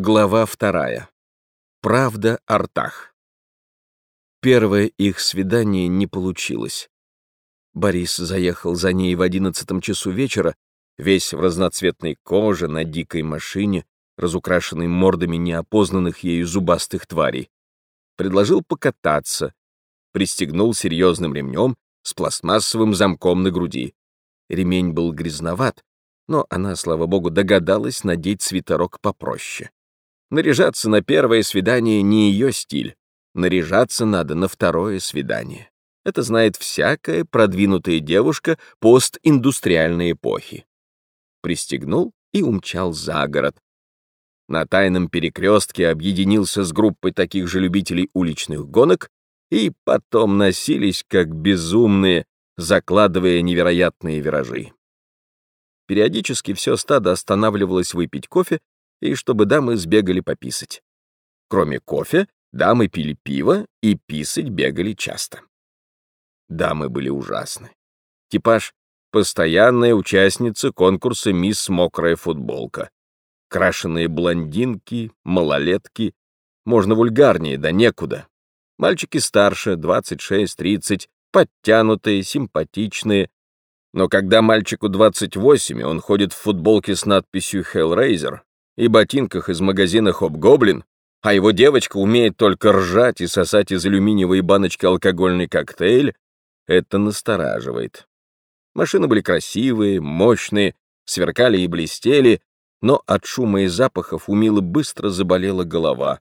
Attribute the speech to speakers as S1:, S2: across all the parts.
S1: Глава вторая. Правда Артах. Первое их свидание не получилось. Борис заехал за ней в одиннадцатом часу вечера, весь в разноцветной коже, на дикой машине, разукрашенной мордами неопознанных ею зубастых тварей. Предложил покататься, пристегнул серьезным ремнем с пластмассовым замком на груди. Ремень был грязноват, но она, слава богу, догадалась надеть свитерок попроще. Наряжаться на первое свидание не ее стиль. Наряжаться надо на второе свидание. Это знает всякая продвинутая девушка постиндустриальной эпохи. Пристегнул и умчал за город. На тайном перекрестке объединился с группой таких же любителей уличных гонок и потом носились как безумные, закладывая невероятные виражи. Периодически все стадо останавливалось выпить кофе и чтобы дамы сбегали пописать. Кроме кофе, дамы пили пиво и писать бегали часто. Дамы были ужасны. Типаж — постоянная участница конкурса «Мисс Мокрая футболка». Крашеные блондинки, малолетки. Можно вульгарнее, да некуда. Мальчики старше, 26-30, подтянутые, симпатичные. Но когда мальчику 28, и он ходит в футболке с надписью «Hellraiser», и ботинках из магазина «Хоп-Гоблин», а его девочка умеет только ржать и сосать из алюминиевой баночки алкогольный коктейль, это настораживает. Машины были красивые, мощные, сверкали и блестели, но от шума и запахов у Милы быстро заболела голова,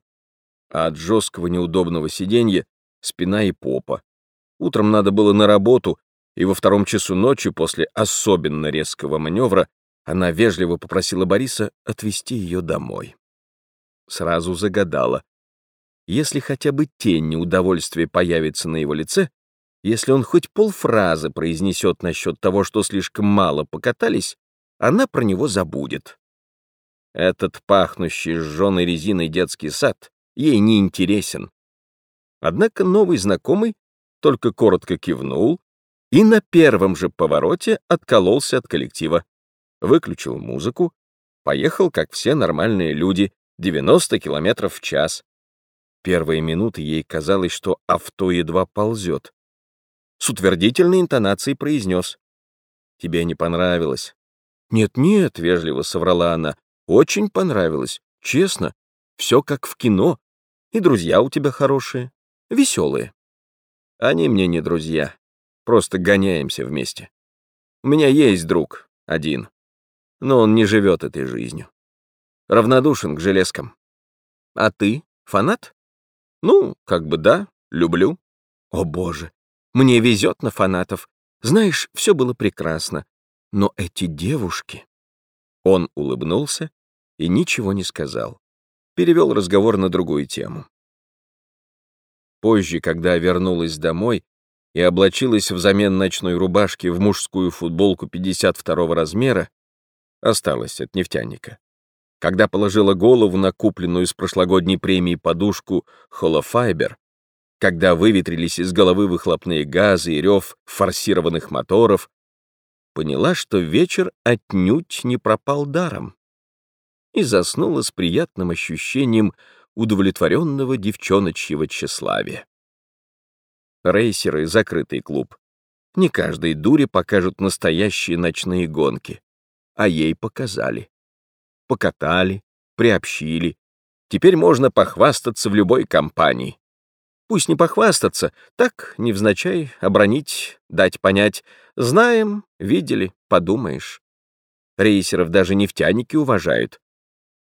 S1: а от жесткого неудобного сиденья — спина и попа. Утром надо было на работу, и во втором часу ночи после особенно резкого маневра она вежливо попросила Бориса отвезти ее домой. Сразу загадала. Если хотя бы тень неудовольствия появится на его лице, если он хоть полфразы произнесет насчет того, что слишком мало покатались, она про него забудет. Этот пахнущий сжженной резиной детский сад ей не интересен. Однако новый знакомый только коротко кивнул и на первом же повороте откололся от коллектива выключил музыку, поехал, как все нормальные люди, 90 километров в час. Первые минуты ей казалось, что авто едва ползет. С утвердительной интонацией произнес. «Тебе не понравилось?» «Нет-нет», — вежливо соврала она, — «очень понравилось, честно. Все как в кино. И друзья у тебя хорошие, веселые». «Они мне не друзья, просто гоняемся вместе. У меня есть друг, один но он не живет этой жизнью. Равнодушен к железкам. А ты фанат? Ну, как бы да, люблю. О боже, мне везет на фанатов. Знаешь, все было прекрасно. Но эти девушки... Он улыбнулся и ничего не сказал. Перевел разговор на другую тему. Позже, когда вернулась домой и облачилась взамен ночной рубашки в мужскую футболку 52 размера, осталось от нефтяника. Когда положила голову на купленную с прошлогодней премии подушку холофайбер, когда выветрились из головы выхлопные газы и рев форсированных моторов, поняла, что вечер отнюдь не пропал даром и заснула с приятным ощущением удовлетворенного девчоночьего тщеславия. Рейсеры — закрытый клуб. Не каждой дуре покажут настоящие ночные гонки а ей показали. Покатали, приобщили. Теперь можно похвастаться в любой компании. Пусть не похвастаться, так, невзначай, обронить, дать понять. Знаем, видели, подумаешь. Рейсеров даже нефтяники уважают.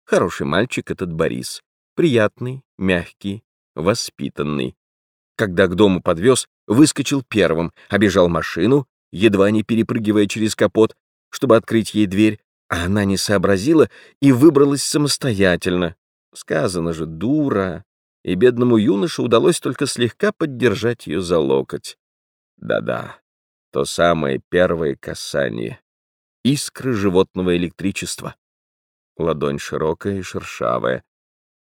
S1: Хороший мальчик этот Борис. Приятный, мягкий, воспитанный. Когда к дому подвез, выскочил первым, обежал машину, едва не перепрыгивая через капот, чтобы открыть ей дверь, а она не сообразила и выбралась самостоятельно. Сказано же, дура. И бедному юноше удалось только слегка поддержать ее за локоть. Да-да, то самое первое касание. Искры животного электричества. Ладонь широкая и шершавая.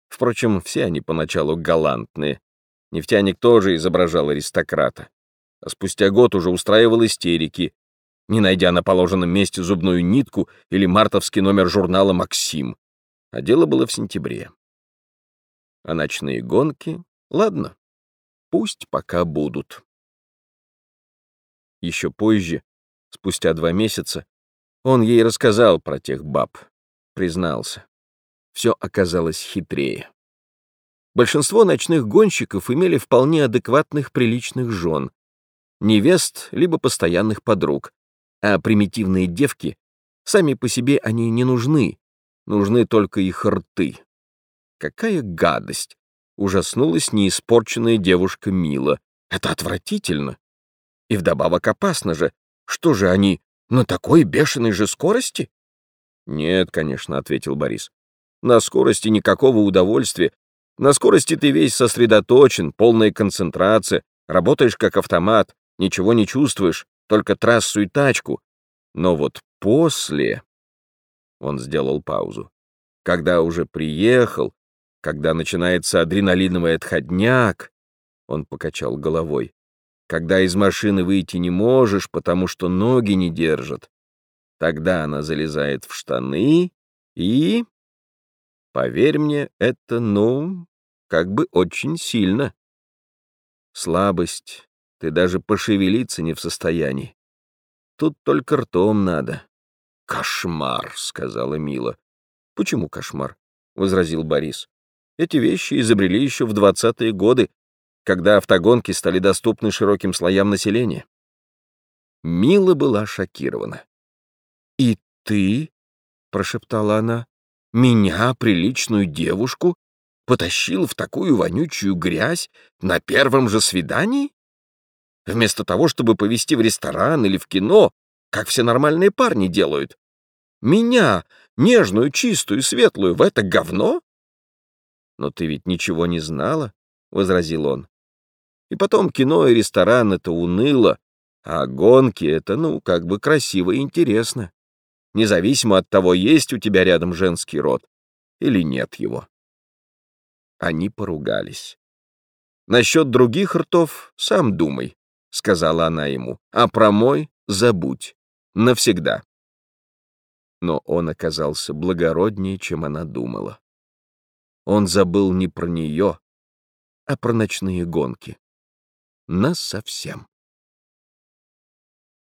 S1: Впрочем, все они поначалу галантные. Нефтяник тоже изображал аристократа. А спустя год уже устраивал истерики, не найдя на положенном месте зубную нитку или мартовский номер журнала «Максим». а дело было в сентябре. А ночные гонки, ладно, пусть пока будут. Еще позже, спустя два месяца, он ей рассказал про тех баб, признался. Все оказалось хитрее. Большинство ночных гонщиков имели вполне адекватных приличных жен, невест либо постоянных подруг, а примитивные девки, сами по себе они не нужны, нужны только их рты. Какая гадость! Ужаснулась неиспорченная девушка Мила. Это отвратительно. И вдобавок опасно же. Что же они, на такой бешеной же скорости? Нет, конечно, ответил Борис. На скорости никакого удовольствия. На скорости ты весь сосредоточен, полная концентрация, работаешь как автомат, ничего не чувствуешь, только трассу и тачку. Но вот после... Он сделал паузу. Когда уже приехал, когда начинается адреналиновый отходняк, он покачал головой. Когда из машины выйти не можешь, потому что ноги не держат, тогда она залезает в штаны и... Поверь мне, это, ну, как бы очень сильно. Слабость, ты даже пошевелиться не в состоянии. Тут только ртом надо. Кошмар, сказала Мила. Почему кошмар? возразил Борис. Эти вещи изобрели еще в двадцатые годы, когда автогонки стали доступны широким слоям населения. Мила была шокирована. «И ты?» — прошептала она. «Меня, приличную девушку, потащил в такую вонючую грязь на первом же свидании? Вместо того, чтобы повезти в ресторан или в кино, как все нормальные парни делают. Меня, нежную, чистую, светлую, в это говно? Но ты ведь ничего не знала, — возразил он. И потом кино и ресторан — это уныло, а гонки — это, ну, как бы красиво и интересно, независимо от того, есть у тебя рядом женский род или нет его. Они поругались. «Насчет других ртов сам думай», — сказала она ему, «а про мой забудь. Навсегда». Но он оказался благороднее, чем она думала. Он забыл не про нее, а про ночные гонки. Нас совсем.